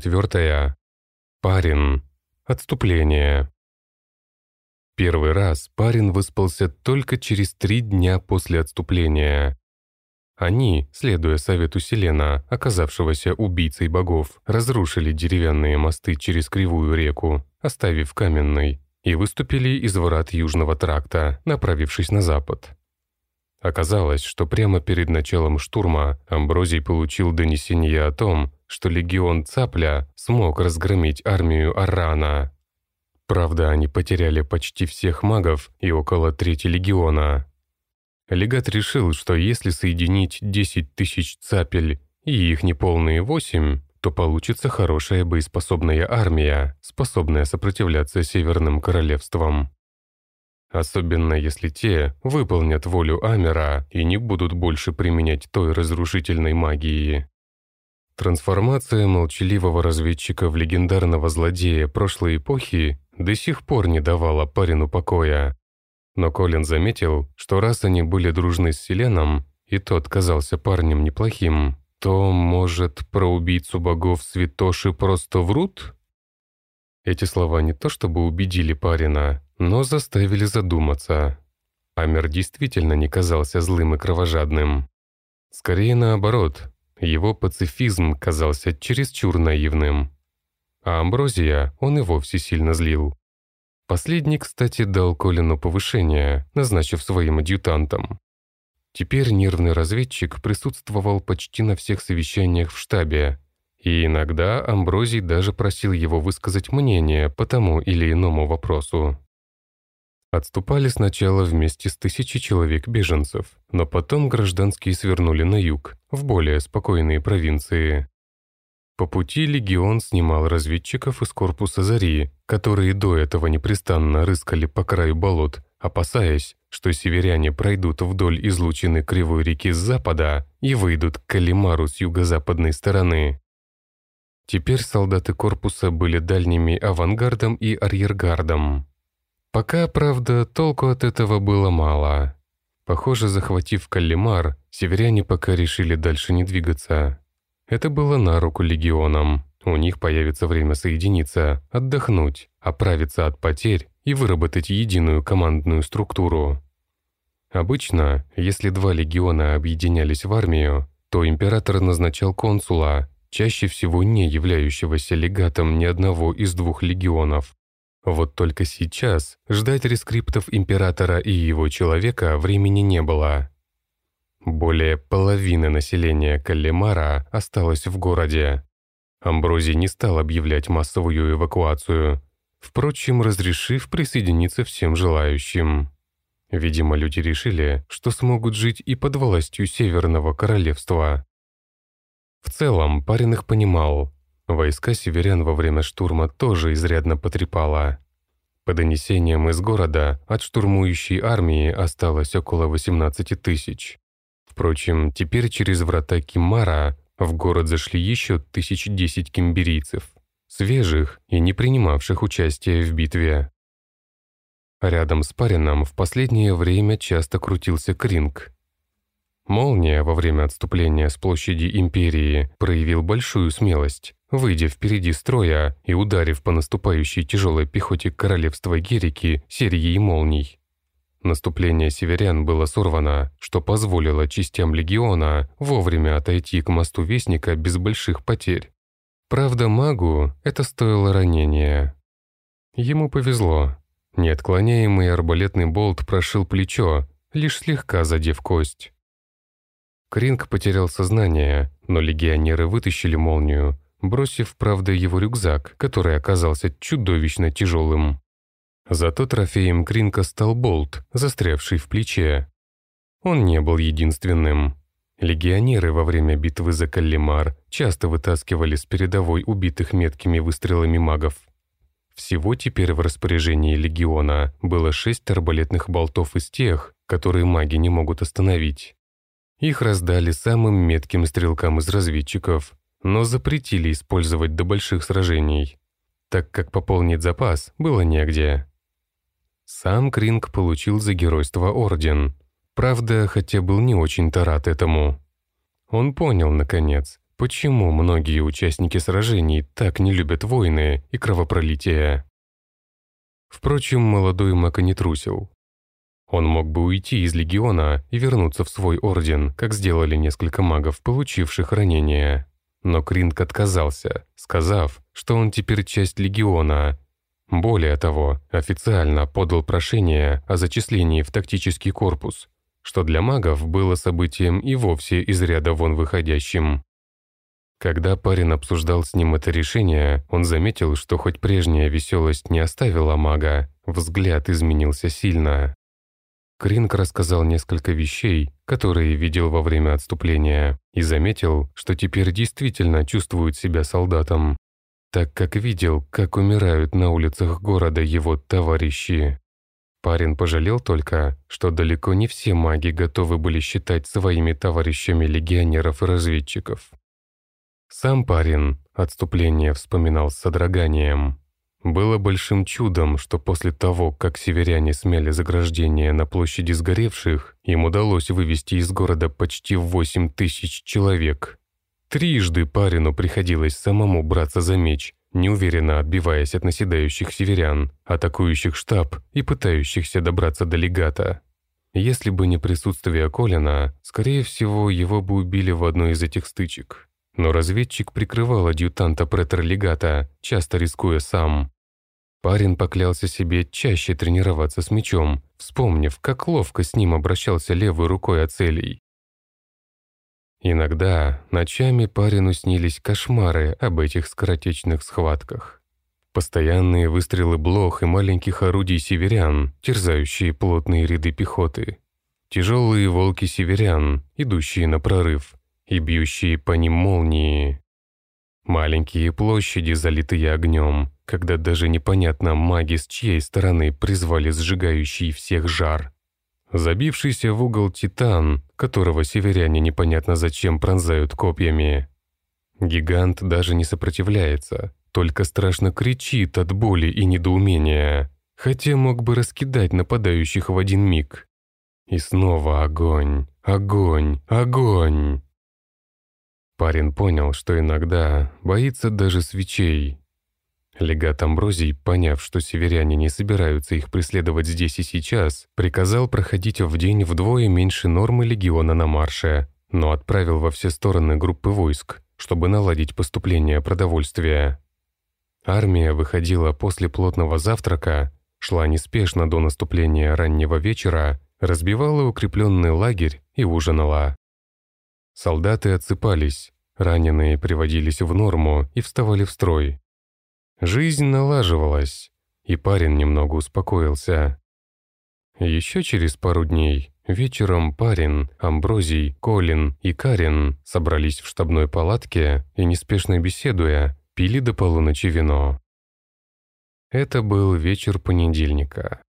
4. Парин. Отступление. Первый раз Парин выспался только через три дня после отступления. Они, следуя совету Селена, оказавшегося убийцей богов, разрушили деревянные мосты через Кривую реку, оставив каменный, и выступили из врат Южного тракта, направившись на запад. Оказалось, что прямо перед началом штурма Амброзий получил донесение о том, что легион Цапля смог разгромить армию Арана. Правда, они потеряли почти всех магов и около трети легиона. Легат решил, что если соединить 10 тысяч цапель и их неполные 8, то получится хорошая боеспособная армия, способная сопротивляться северным королевствам. Особенно если те выполнят волю Амера и не будут больше применять той разрушительной магии. Трансформация молчаливого разведчика в легендарного злодея прошлой эпохи до сих пор не давала парину покоя. Но Колин заметил, что раз они были дружны с Селеном, и тот казался парнем неплохим, то, может, про убийцу богов святоши просто врут? Эти слова не то чтобы убедили парина, но заставили задуматься. Амер действительно не казался злым и кровожадным. Скорее наоборот, его пацифизм казался чересчур наивным. А Амброзия он и вовсе сильно злил. Последний, кстати, дал Колину повышение, назначив своим адъютантом. Теперь нервный разведчик присутствовал почти на всех совещаниях в штабе, и иногда Амброзий даже просил его высказать мнение по тому или иному вопросу. Отступали сначала вместе с тысячей человек беженцев, но потом гражданские свернули на юг, в более спокойные провинции. По пути легион снимал разведчиков из корпуса Зари, которые до этого непрестанно рыскали по краю болот, опасаясь, что северяне пройдут вдоль излучины Кривой реки с запада и выйдут к Калимару с юго-западной стороны. Теперь солдаты корпуса были дальними авангардом и арьергардом. Пока, правда, толку от этого было мало. Похоже, захватив Каллимар, северяне пока решили дальше не двигаться. Это было на руку легионам. У них появится время соединиться, отдохнуть, оправиться от потерь и выработать единую командную структуру. Обычно, если два легиона объединялись в армию, то император назначал консула, чаще всего не являющегося легатом ни одного из двух легионов. Вот только сейчас ждать рескриптов императора и его человека времени не было. Более половины населения Каллимара осталось в городе. Амброзий не стал объявлять массовую эвакуацию, впрочем, разрешив присоединиться всем желающим. Видимо, люди решили, что смогут жить и под властью Северного Королевства. В целом, парень их понимал, Войска северян во время штурма тоже изрядно потрепало. По донесениям из города, от штурмующей армии осталось около 18 тысяч. Впрочем, теперь через врата Кимара в город зашли еще тысяч десять кимберийцев, свежих и не принимавших участия в битве. Рядом с Парином в последнее время часто крутился Кринг, Молния во время отступления с площади Империи проявил большую смелость, выйдя впереди строя и ударив по наступающей тяжелой пехоте королевства Герики серией молний. Наступление северян было сорвано, что позволило частям легиона вовремя отойти к мосту Вестника без больших потерь. Правда, магу это стоило ранения. Ему повезло. Неотклоняемый арбалетный болт прошил плечо, лишь слегка задев кость. Кринг потерял сознание, но легионеры вытащили молнию, бросив, правда, его рюкзак, который оказался чудовищно тяжелым. Зато трофеем Кринка стал болт, застрявший в плече. Он не был единственным. Легионеры во время битвы за Каллимар часто вытаскивали с передовой убитых меткими выстрелами магов. Всего теперь в распоряжении легиона было шесть арбалетных болтов из тех, которые маги не могут остановить. Их раздали самым метким стрелкам из разведчиков, но запретили использовать до больших сражений, так как пополнить запас было негде. Сам Кринг получил за геройство орден, правда, хотя был не очень-то рад этому. Он понял, наконец, почему многие участники сражений так не любят войны и кровопролития. Впрочем, молодой Мака не трусил. Он мог бы уйти из легиона и вернуться в свой орден, как сделали несколько магов, получивших ранения. Но Кринг отказался, сказав, что он теперь часть легиона. Более того, официально подал прошение о зачислении в тактический корпус, что для магов было событием и вовсе из ряда вон выходящим. Когда парень обсуждал с ним это решение, он заметил, что хоть прежняя веселость не оставила мага, взгляд изменился сильно. Кринг рассказал несколько вещей, которые видел во время отступления, и заметил, что теперь действительно чувствует себя солдатом, так как видел, как умирают на улицах города его товарищи. Парень пожалел только, что далеко не все маги готовы были считать своими товарищами легионеров и разведчиков. Сам парень отступление вспоминал с содроганием. Было большим чудом, что после того, как северяне смели заграждение на площади сгоревших, им удалось вывести из города почти 8 тысяч человек. Трижды парину приходилось самому браться за меч, неуверенно отбиваясь от наседающих северян, атакующих штаб и пытающихся добраться до легата. Если бы не присутствие Колина, скорее всего, его бы убили в одной из этих стычек но разведчик прикрывал адъютанта претор-легата, часто рискуя сам. Парень поклялся себе чаще тренироваться с мечом, вспомнив, как ловко с ним обращался левой рукой Ацелий. Иногда ночами парину снились кошмары об этих скоротечных схватках. Постоянные выстрелы блох и маленьких орудий северян, терзающие плотные ряды пехоты. Тяжелые волки северян, идущие на прорыв, и бьющие по ним молнии. Маленькие площади, залитые огнем, когда даже непонятно маги с чьей стороны призвали сжигающий всех жар. Забившийся в угол титан, которого северяне непонятно зачем пронзают копьями. Гигант даже не сопротивляется, только страшно кричит от боли и недоумения, хотя мог бы раскидать нападающих в один миг. И снова огонь, огонь, огонь. Парень понял, что иногда боится даже свечей. Легат Амброзий, поняв, что северяне не собираются их преследовать здесь и сейчас, приказал проходить в день вдвое меньше нормы легиона на марше, но отправил во все стороны группы войск, чтобы наладить поступление продовольствия. Армия выходила после плотного завтрака, шла неспешно до наступления раннего вечера, разбивала укрепленный лагерь и ужинала. Солдаты отсыпались, раненые приводились в норму и вставали в строй. Жизнь налаживалась, и парень немного успокоился. Еще через пару дней вечером парень, Амброзий, Колин и Карин собрались в штабной палатке и, неспешно беседуя, пили до полуночи вино. Это был вечер понедельника.